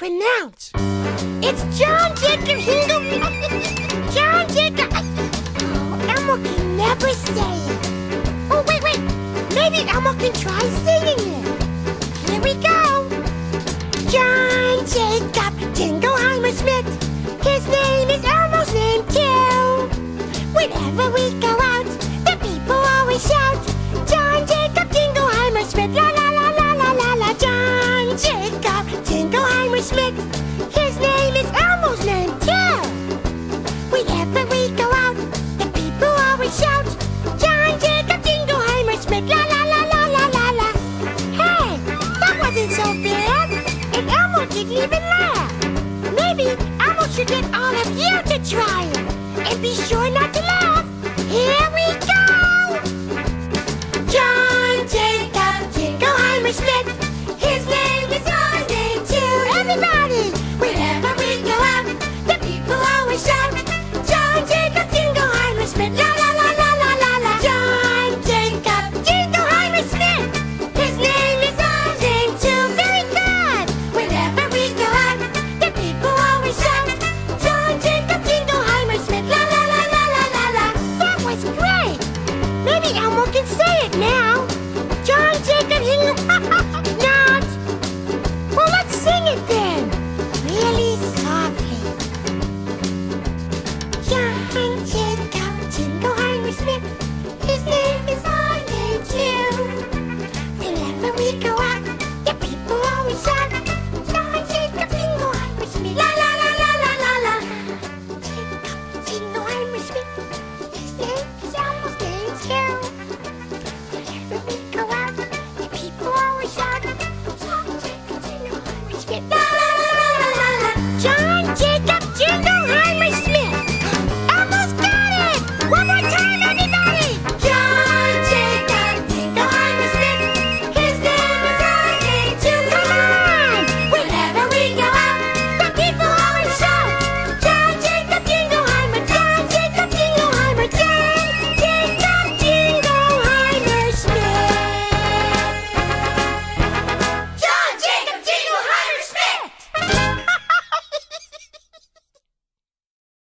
pronounce. It's John Jacob Hingle. John Jacob. Oh, Elmo can never say it. Oh, wait, wait. Maybe Elmo can try singing it. Smith. His name is Elmo's name too. Whenever we go out, the people always shout, John Jacob Jingleheimer Smith. La la la la la la la. Hey, that wasn't so bad. And Elmo didn't even laugh. Maybe Elmo should let all of you get that.